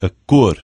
a cor.